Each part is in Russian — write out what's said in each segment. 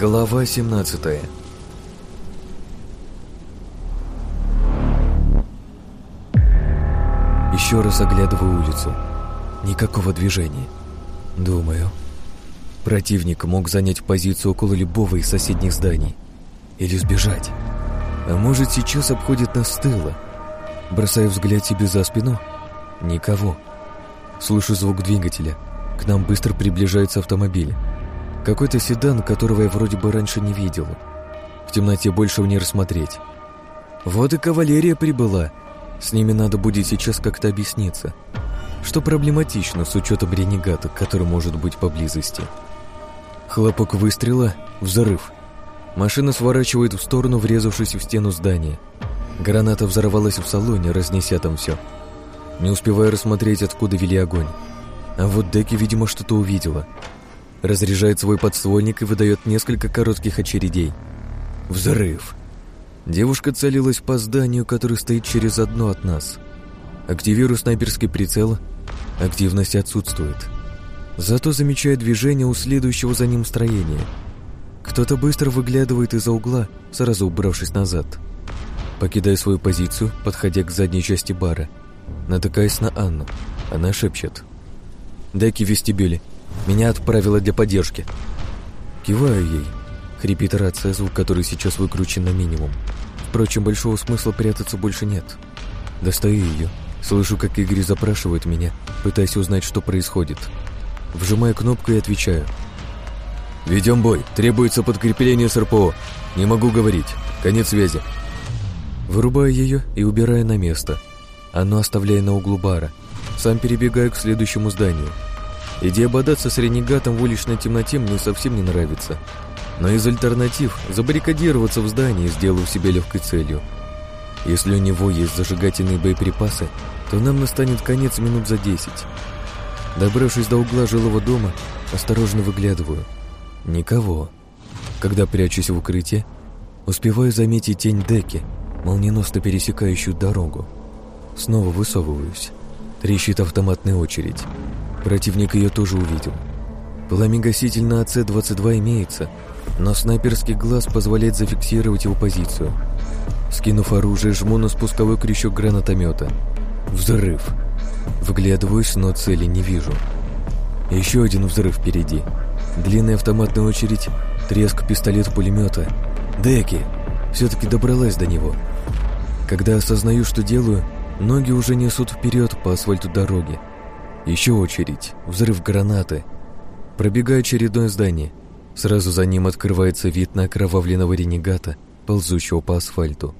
Глава 17 Еще раз оглядываю улицу. Никакого движения. Думаю, противник мог занять позицию около любого из соседних зданий. Или сбежать. А может, сейчас обходит нас с тыла. Бросаю взгляд себе за спину. Никого. Слышу звук двигателя. К нам быстро приближается автомобиль. Какой-то седан, которого я вроде бы раньше не видел. В темноте больше не рассмотреть. Вот и кавалерия прибыла. С ними надо будет сейчас как-то объясниться. Что проблематично с учетом ренегата, который может быть поблизости. Хлопок выстрела, взрыв. Машина сворачивает в сторону, врезавшись в стену здания. Граната взорвалась в салоне, разнеся там все. Не успеваю рассмотреть, откуда вели огонь. А вот Деки, видимо, что-то увидела. Разряжает свой подствольник и выдает несколько коротких очередей. Взрыв. Девушка целилась по зданию, которое стоит через одно от нас. Активирую снайперский прицел. Активность отсутствует. Зато замечаю движение у следующего за ним строения. Кто-то быстро выглядывает из-за угла, сразу убравшись назад. Покидаю свою позицию, подходя к задней части бара. Натыкаясь на Анну. Она шепчет. «Деки в вестибюле. Меня отправила для поддержки». Киваю ей. Хрипит рация, звук который сейчас выкручен на минимум. Впрочем, большого смысла прятаться больше нет. Достаю ее. Слышу, как Игорь запрашивает меня, пытаясь узнать, что происходит. Вжимаю кнопку и отвечаю. «Ведем бой. Требуется подкрепление с РПО. Не могу говорить. Конец связи». Вырубаю ее и убираю на место. Оно оставляю на углу бара. Сам перебегаю к следующему зданию. Идея бодаться с ренегатом в уличной темноте мне совсем не нравится. Но из альтернатив забаррикадироваться в здании, сделав себе легкой целью. Если у него есть зажигательные боеприпасы, то нам настанет конец минут за десять. Добравшись до угла жилого дома, осторожно выглядываю. Никого. Когда прячусь в укрытие, успеваю заметить тень Деки, молниеносно пересекающую дорогу. Снова высовываюсь. Трещит автоматная очередь. Противник ее тоже увидел. Пламегаситель на АЦ-22 имеется, но снайперский глаз позволяет зафиксировать его позицию. Скинув оружие, жму на спусковой крючок гранатомета. Взрыв. Вглядываюсь, но цели не вижу. Еще один взрыв впереди. Длинная автоматная очередь, треск пистолета-пулемета. Деки! Все-таки добралась до него. Когда осознаю, что делаю, ноги уже несут вперед по асфальту дороги. Еще очередь, взрыв гранаты. Пробегаю очередное здание. Сразу за ним открывается вид на окровавленного ренегата, ползущего по асфальту.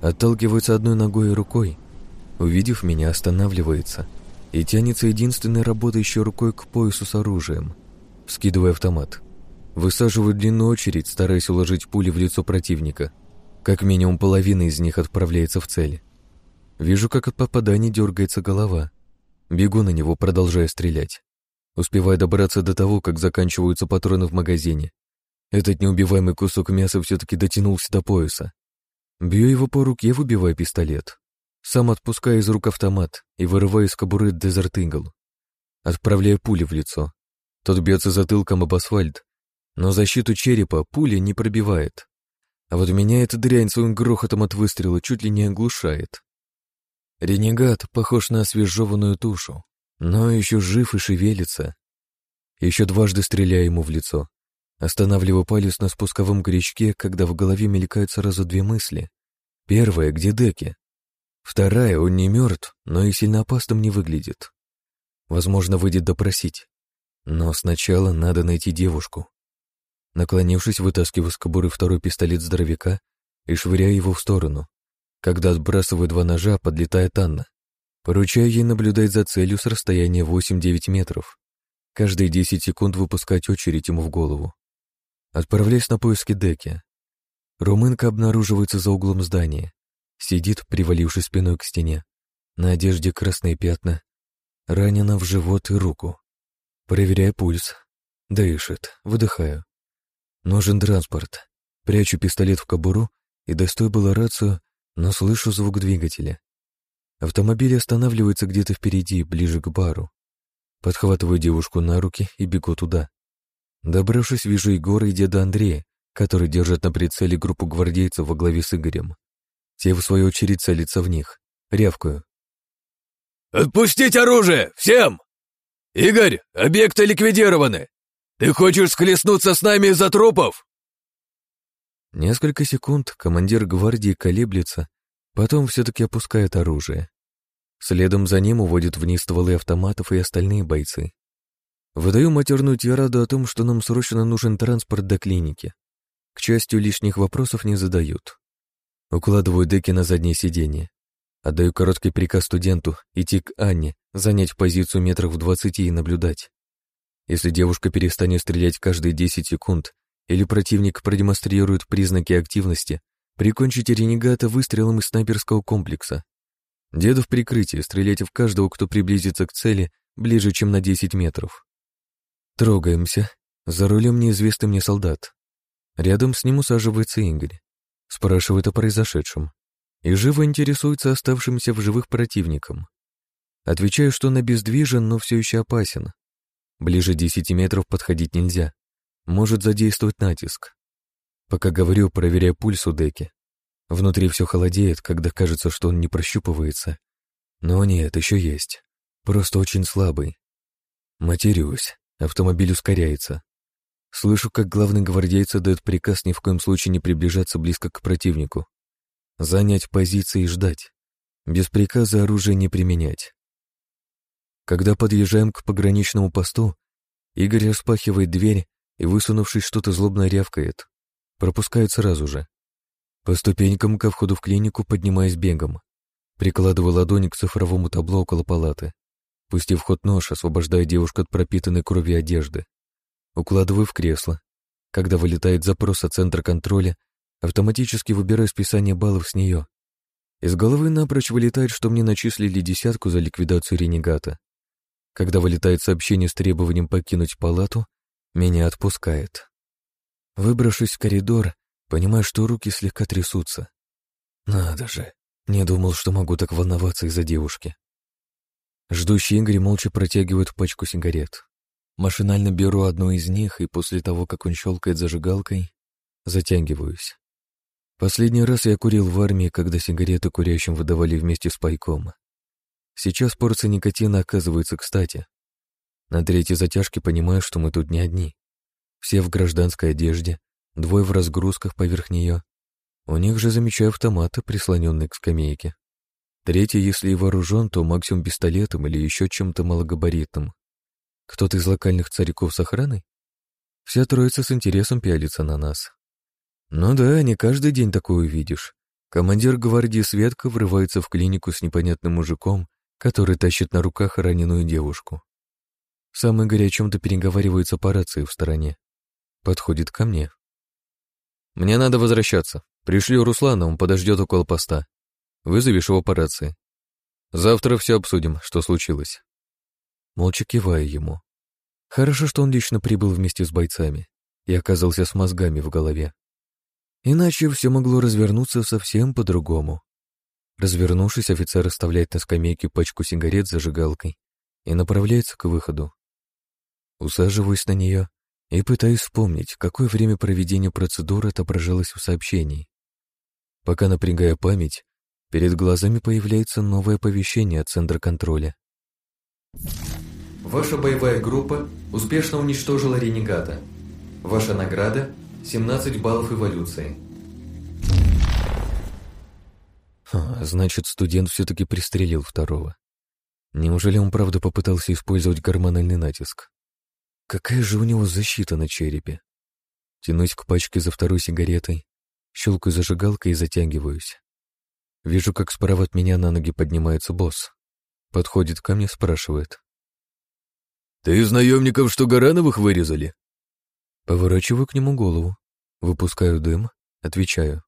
Отталкивается одной ногой и рукой. Увидев меня, останавливается и тянется единственной работающей рукой к поясу с оружием. Скидываю автомат. Высаживаю длинную очередь, стараясь уложить пули в лицо противника. Как минимум половина из них отправляется в цель. Вижу, как от попаданий дергается голова. Бегу на него, продолжая стрелять. Успеваю добраться до того, как заканчиваются патроны в магазине. Этот неубиваемый кусок мяса все-таки дотянулся до пояса. Бью его по руке, выбивая пистолет. Сам отпускаю из рук автомат и вырываю из кобуры Desert Eagle. Отправляю пули в лицо. Тот бьется затылком об асфальт, но защиту черепа пули не пробивает. А вот меня эта дрянь своим грохотом от выстрела чуть ли не оглушает. Ренегат похож на освежеванную тушу, но еще жив и шевелится. Еще дважды стреляю ему в лицо. Останавливаю палец на спусковом крючке, когда в голове мелькают сразу две мысли. Первая, где Деки. Вторая, он не мертв, но и сильно опасным не выглядит. Возможно, выйдет допросить. Но сначала надо найти девушку. Наклонившись, вытаскиваю с кобуры второй пистолет здоровяка и швыряю его в сторону. Когда отбрасываю два ножа, подлетает Анна. Поручаю ей наблюдать за целью с расстояния 8-9 метров. Каждые 10 секунд выпускать очередь ему в голову. Отправляюсь на поиски Деки. Румынка обнаруживается за углом здания. Сидит, привалившись спиной к стене. На одежде красные пятна. Ранена в живот и руку. Проверяю пульс. Дышит, выдыхаю. Нужен транспорт. Прячу пистолет в кобуру и достаю было рацию, но слышу звук двигателя. Автомобиль останавливается где-то впереди, ближе к бару. Подхватываю девушку на руки и бегу туда. Добравшись, вижу Егора и деда Андрея, который держат на прицеле группу гвардейцев во главе с Игорем. Те, в свою очередь, целятся в них. Рявкаю. «Отпустить оружие! Всем! Игорь, объекты ликвидированы! Ты хочешь схлестнуться с нами из-за трупов?» Несколько секунд командир гвардии колеблется, потом все-таки опускает оружие. Следом за ним уводят вниз стволы автоматов и остальные бойцы. Выдаю матерную тираду о том, что нам срочно нужен транспорт до клиники. К счастью, лишних вопросов не задают. Укладываю деки на заднее сиденье. Отдаю короткий приказ студенту идти к Анне, занять позицию метров в двадцати и наблюдать. Если девушка перестанет стрелять каждые 10 секунд или противник продемонстрирует признаки активности, прикончите ренегата выстрелом из снайперского комплекса. Деду в прикрытии, стреляйте в каждого, кто приблизится к цели ближе, чем на 10 метров. Трогаемся. За рулем неизвестный мне солдат. Рядом с ним усаживается Игорь. Спрашивает о произошедшем. И живо интересуется оставшимся в живых противником. Отвечаю, что он обездвижен, но все еще опасен. Ближе 10 метров подходить нельзя. Может задействовать натиск. Пока говорю, проверяю пульс у Деки. Внутри все холодеет, когда кажется, что он не прощупывается. Но нет, еще есть. Просто очень слабый. Матерюсь. Автомобиль ускоряется. Слышу, как главный гвардейца дает приказ ни в коем случае не приближаться близко к противнику. Занять позиции и ждать. Без приказа оружие не применять. Когда подъезжаем к пограничному посту, Игорь распахивает дверь и, высунувшись, что-то злобно рявкает. Пропускают сразу же. По ступенькам ко входу в клинику поднимаясь бегом. Прикладываю ладонь к цифровому табло около палаты. Пустив ход нож, освобождаю девушку от пропитанной крови одежды. Укладываю в кресло. Когда вылетает запрос от центра контроля, автоматически выбираю списание баллов с нее. Из головы напрочь вылетает, что мне начислили десятку за ликвидацию ренегата. Когда вылетает сообщение с требованием покинуть палату, меня отпускает. Выбравшись в коридор, понимаю, что руки слегка трясутся. Надо же, не думал, что могу так волноваться из-за девушки. Ждущий Игорь молча протягивает пачку сигарет. Машинально беру одну из них, и после того, как он щелкает зажигалкой, затягиваюсь. Последний раз я курил в армии, когда сигареты курящим выдавали вместе с пайком. Сейчас порция никотина оказывается кстати. На третьей затяжке понимаю, что мы тут не одни. Все в гражданской одежде, двое в разгрузках поверх нее. У них же замечаю автоматы, прислоненные к скамейке. Третий, если и вооружен, то максимум пистолетом или еще чем-то малогабаритным. Кто-то из локальных цариков с охраной? Вся троица с интересом пялится на нас. Ну да, не каждый день такое увидишь. Командир гвардии Светка врывается в клинику с непонятным мужиком который тащит на руках раненую девушку. Сам Игорь о чем-то переговаривается по рации в стороне. Подходит ко мне. «Мне надо возвращаться. Пришлю Руслана, он подождет около поста. Вызовешь его по рации. Завтра все обсудим, что случилось». Молча киваю ему. Хорошо, что он лично прибыл вместе с бойцами и оказался с мозгами в голове. Иначе все могло развернуться совсем по-другому. Развернувшись, офицер оставляет на скамейке пачку сигарет с зажигалкой и направляется к выходу. Усаживаюсь на нее и пытаюсь вспомнить, какое время проведения процедуры отображалось в сообщении. Пока напрягая память, перед глазами появляется новое оповещение от Центра контроля. Ваша боевая группа успешно уничтожила ренегата. Ваша награда — 17 баллов эволюции. А, значит, студент все-таки пристрелил второго. Неужели он правда попытался использовать гормональный натиск? Какая же у него защита на черепе? Тянусь к пачке за второй сигаретой, щелкаю зажигалкой и затягиваюсь. Вижу, как справа от меня на ноги поднимается босс. Подходит ко мне, спрашивает. «Ты из наемников, что Гарановых вырезали?» Поворачиваю к нему голову, выпускаю дым, отвечаю.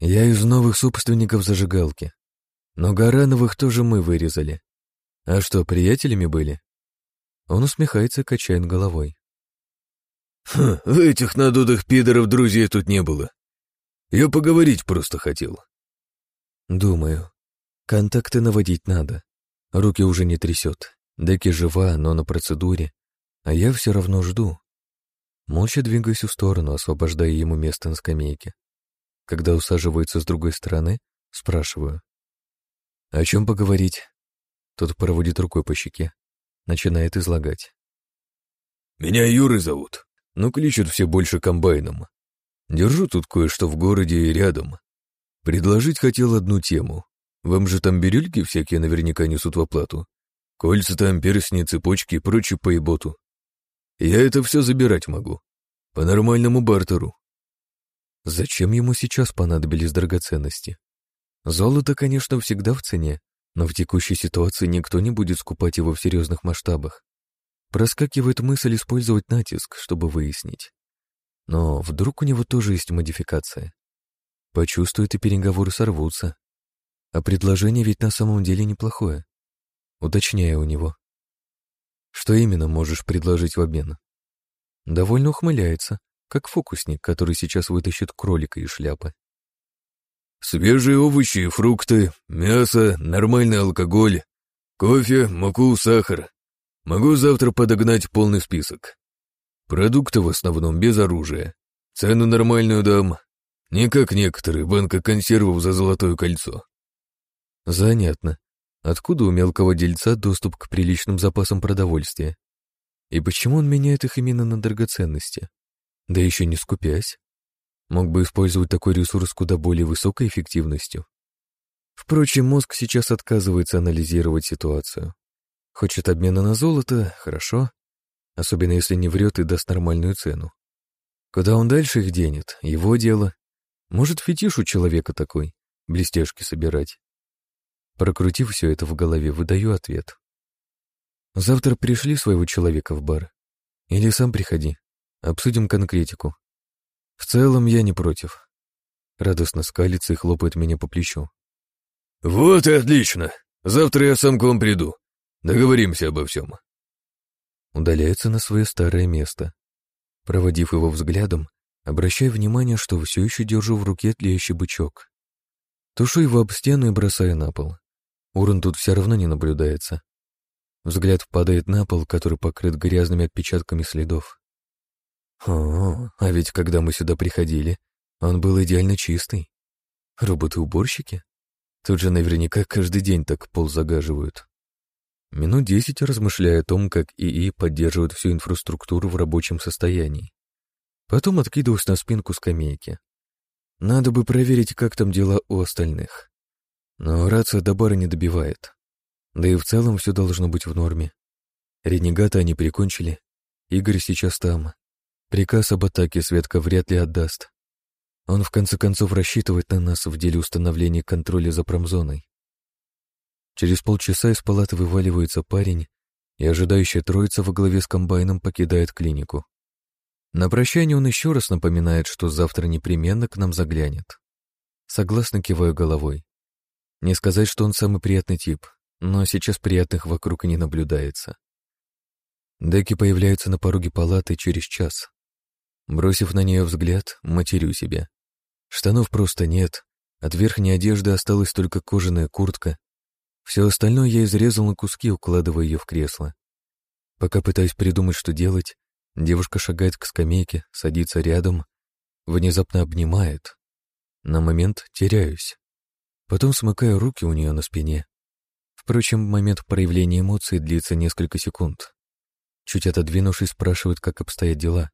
Я из новых собственников зажигалки. Но Гарановых тоже мы вырезали. А что, приятелями были? Он усмехается и качает головой. Хм, этих надутых пидоров друзей тут не было. Я поговорить просто хотел. Думаю. Контакты наводить надо. Руки уже не трясет. Деки жива, но на процедуре. А я все равно жду. Молча двигаюсь в сторону, освобождая ему место на скамейке. Когда усаживается с другой стороны, спрашиваю. «О чем поговорить?» Тот проводит рукой по щеке, начинает излагать. «Меня Юрой зовут, но кличут все больше комбайном. Держу тут кое-что в городе и рядом. Предложить хотел одну тему. Вам же там бирюльки всякие наверняка несут в оплату. Кольца там, перстни, цепочки и прочую поеботу. Я это все забирать могу. По нормальному бартеру. Зачем ему сейчас понадобились драгоценности? Золото, конечно, всегда в цене, но в текущей ситуации никто не будет скупать его в серьезных масштабах. Проскакивает мысль использовать натиск, чтобы выяснить. Но вдруг у него тоже есть модификация. Почувствует и переговоры сорвутся. А предложение ведь на самом деле неплохое. Уточняю у него. Что именно можешь предложить в обмен? Довольно ухмыляется, как фокусник, который сейчас вытащит кролика из шляпы. Свежие овощи, фрукты, мясо, нормальный алкоголь, кофе, муку, сахар. Могу завтра подогнать полный список. Продукты в основном без оружия. Цену нормальную дам. Не как некоторые, банка консервов за золотое кольцо. Занятно. Откуда у мелкого дельца доступ к приличным запасам продовольствия? И почему он меняет их именно на драгоценности? Да еще не скупясь. Мог бы использовать такой ресурс куда более высокой эффективностью. Впрочем, мозг сейчас отказывается анализировать ситуацию. Хочет обмена на золото — хорошо, особенно если не врет и даст нормальную цену. Куда он дальше их денет, его дело. Может, фетиш у человека такой, блестяшки собирать. Прокрутив все это в голове, выдаю ответ. Завтра пришли своего человека в бар. Или сам приходи. Обсудим конкретику. В целом я не против. Радостно скалится и хлопает меня по плечу. Вот и отлично. Завтра я сам к вам приду. Договоримся обо всем. Удаляется на свое старое место. Проводив его взглядом, обращаю внимание, что все еще держу в руке тлеющий бычок. Тушу его об стену и бросаю на пол. Урон тут все равно не наблюдается. Взгляд падает на пол, который покрыт грязными отпечатками следов. О, а ведь когда мы сюда приходили, он был идеально чистый. Роботы-уборщики? Тут же наверняка каждый день так пол загаживают. Минут десять размышляя о том, как ИИ поддерживает всю инфраструктуру в рабочем состоянии. Потом откидываюсь на спинку скамейки. Надо бы проверить, как там дела у остальных. Но рация до бара не добивает. Да и в целом все должно быть в норме. Ренегата они прикончили. Игорь сейчас там. Приказ об атаке Светка вряд ли отдаст. Он в конце концов рассчитывает на нас в деле установления контроля за промзоной. Через полчаса из палаты вываливается парень, и ожидающая троица во главе с комбайном покидает клинику. На прощание он еще раз напоминает, что завтра непременно к нам заглянет. Согласно киваю головой. Не сказать, что он самый приятный тип, но сейчас приятных вокруг не наблюдается. Деки появляются на пороге палаты через час. Бросив на нее взгляд, матерю себя. Штанов просто нет, от верхней одежды осталась только кожаная куртка. Все остальное я изрезал на куски, укладывая ее в кресло. Пока пытаюсь придумать, что делать, девушка шагает к скамейке, садится рядом, внезапно обнимает. На момент теряюсь. Потом смыкаю руки у нее на спине. Впрочем, момент проявления эмоций длится несколько секунд. Чуть отодвинувшись, спрашивает, как обстоят дела.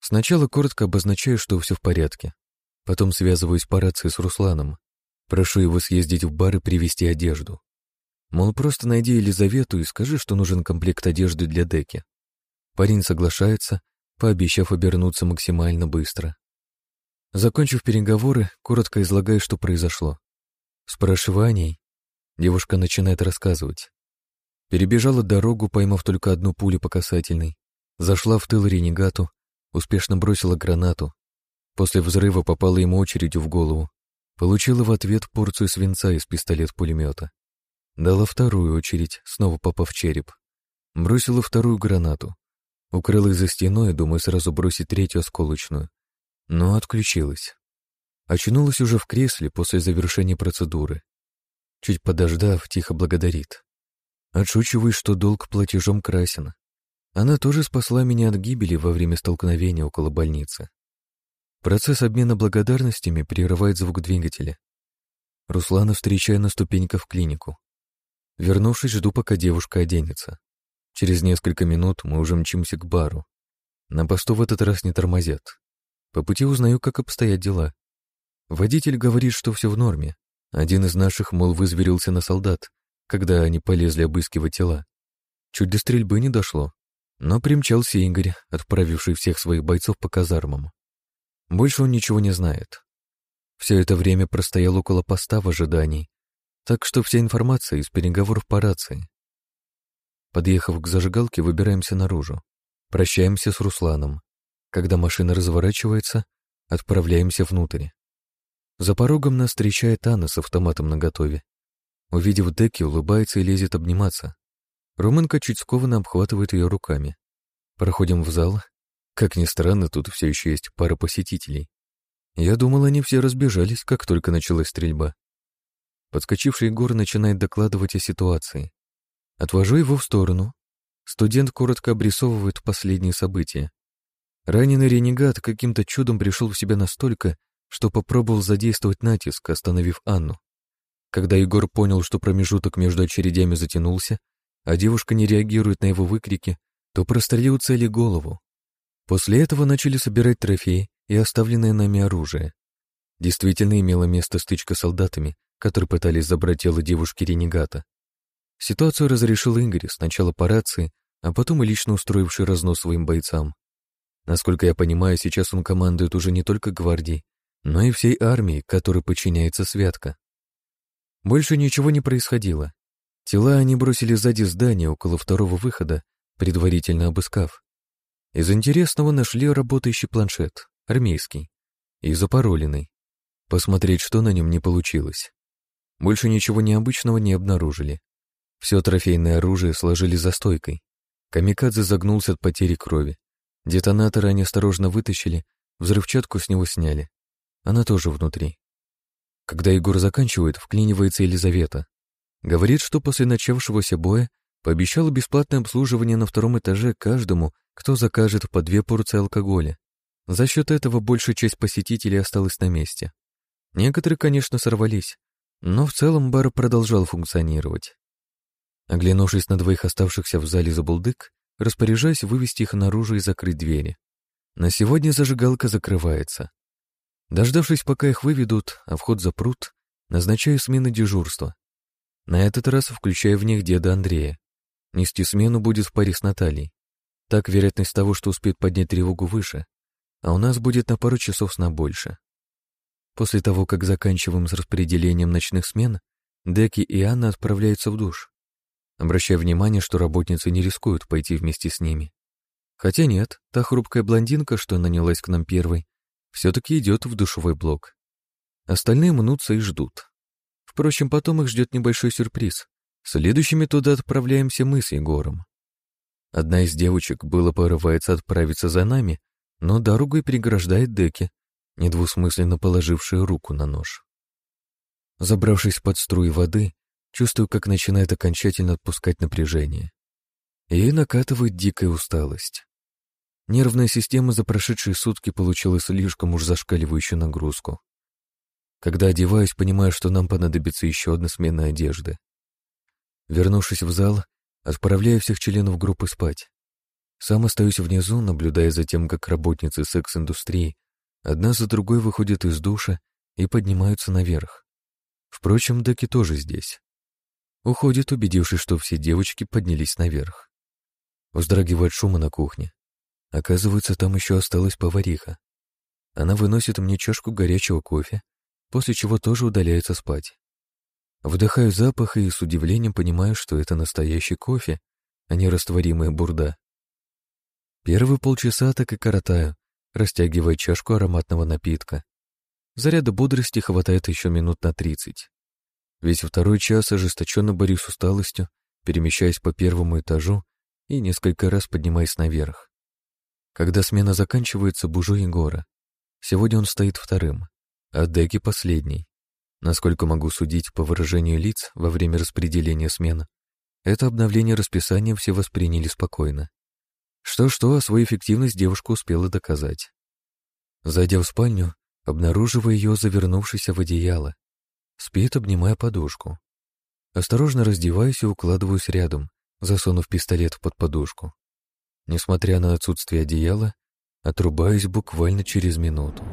Сначала коротко обозначаю, что все в порядке. Потом связываюсь по рации с Русланом. Прошу его съездить в бар и привезти одежду. Мол, просто найди Елизавету и скажи, что нужен комплект одежды для Деки. Парень соглашается, пообещав обернуться максимально быстро. Закончив переговоры, коротко излагаю, что произошло. Спрашиваю о ней. Девушка начинает рассказывать. Перебежала дорогу, поймав только одну пулю по касательной. Зашла в тыл ренегату, успешно бросила гранату. После взрыва попала ему очередью в голову. Получила в ответ порцию свинца из пистолет-пулемета. Дала вторую очередь, снова попав в череп. Бросила вторую гранату. Укрылась за стеной, думаю сразу бросить третью осколочную. Но отключилась. Очнулась уже в кресле после завершения процедуры. Чуть подождав, тихо благодарит. Отшучиваюсь, что долг платежом красен. Она тоже спасла меня от гибели во время столкновения около больницы. Процесс обмена благодарностями прерывает звук двигателя. Руслана встречаю на ступеньках в клинику. Вернувшись, жду, пока девушка оденется. Через несколько минут мы уже мчимся к бару. На посту в этот раз не тормозят. По пути узнаю, как обстоят дела. Водитель говорит, что все в норме. Один из наших, мол, вызверился на солдат, когда они полезли обыскивать тела. Чуть до стрельбы не дошло. Но примчался Игорь, отправивший всех своих бойцов по казармам. Больше он ничего не знает. Все это время простоял около поста в ожидании, так что вся информация из переговоров по рации. Подъехав к зажигалке, выбираемся наружу. Прощаемся с Русланом. Когда машина разворачивается, отправляемся внутрь. За порогом нас встречает Анна с автоматом наготове. Увидев Деки, улыбается и лезет обниматься. Румынка чуть скованно обхватывает ее руками. Проходим в зал, как ни странно, тут все еще есть пара посетителей. Я думал, они все разбежались, как только началась стрельба. Подскочивший Егор начинает докладывать о ситуации. Отвожу его в сторону. Студент коротко обрисовывает последние события. Раненый ренегат каким-то чудом пришел в себя настолько, что попробовал задействовать натиск, остановив Анну. Когда Егор понял, что промежуток между очередями затянулся, а девушка не реагирует на его выкрики, то прострелил цели голову. После этого начали собирать трофеи и оставленное нами оружие. Действительно имела место стычка с солдатами, которые пытались забрать тело девушки-ренегата. Ситуацию разрешил Игорь сначала по рации, а потом и лично устроивший разнос своим бойцам. Насколько я понимаю, сейчас он командует уже не только гвардией, но и всей армией, которой подчиняется Святка. Больше ничего не происходило. Тела они бросили сзади здания около второго выхода, предварительно обыскав. Из интересного нашли работающий планшет, армейский, и запароленный. Посмотреть, что на нем, не получилось. Больше ничего необычного не обнаружили. Все трофейное оружие сложили за стойкой. Камикадзе загнулся от потери крови. Детонатор они осторожно вытащили, взрывчатку с него сняли. Она тоже внутри. Когда Егор заканчивает, вклинивается Елизавета. Говорит, что после начавшегося боя пообещала бесплатное обслуживание на втором этаже каждому, кто закажет по две порции алкоголя. За счет этого большая часть посетителей осталась на месте. Некоторые, конечно, сорвались, но в целом бар продолжал функционировать. Оглянувшись на двоих оставшихся в зале забулдык, распоряжаясь вывести их наружу и закрыть двери. На сегодня зажигалка закрывается. Дождавшись, пока их выведут, а вход запрут, назначаю смены дежурства. На этот раз включая в них деда Андрея. Нести смену будет в паре с Натальей. Так вероятность того, что успеет поднять тревогу выше, а у нас будет на пару часов сна больше. После того, как заканчиваем с распределением ночных смен, Деки и Анна отправляются в душ. Обращая внимание, что работницы не рискуют пойти вместе с ними. Хотя нет, та хрупкая блондинка, что нанялась к нам первой, все-таки идет в душевой блок. Остальные мнутся и ждут. Впрочем, потом их ждет небольшой сюрприз. Следующими туда отправляемся мы с Егором. Одна из девочек было порывается отправиться за нами, но дорогу и переграждает Деки, недвусмысленно положившая руку на нож. Забравшись под струи воды, чувствую, как начинает окончательно отпускать напряжение. И накатывает дикая усталость. Нервная система за прошедшие сутки получила слишком уж зашкаливающую нагрузку. Когда одеваюсь, понимаю, что нам понадобится еще одна смена одежды. Вернувшись в зал, Отправляю всех членов группы спать. Сам остаюсь внизу, наблюдая за тем, как работницы секс-индустрии одна за другой выходят из душа и поднимаются наверх. Впрочем, Деки тоже здесь. Уходит, убедившись, что все девочки поднялись наверх. Вздрагивает шума на кухне. Оказывается, там еще осталась повариха. Она выносит мне чашку горячего кофе, после чего тоже удаляется спать. Вдыхаю запах и с удивлением понимаю, что это настоящий кофе, а не растворимая бурда. Первые полчаса так и коротаю, растягивая чашку ароматного напитка. Заряда бодрости хватает еще минут на тридцать. Весь второй час ожесточенно борюсь с усталостью, перемещаясь по первому этажу и несколько раз поднимаясь наверх. Когда смена заканчивается, бужу Егора. Сегодня он стоит вторым, а Деки последний. Насколько могу судить по выражению лиц во время распределения смен, это обновление расписания все восприняли спокойно. Что-что, а свою эффективность девушка успела доказать. Зайдя в спальню, обнаруживая ее завернувшейся в одеяло. Спит, обнимая подушку. Осторожно раздеваюсь и укладываюсь рядом, засунув пистолет под подушку. Несмотря на отсутствие одеяла, отрубаюсь буквально через минуту.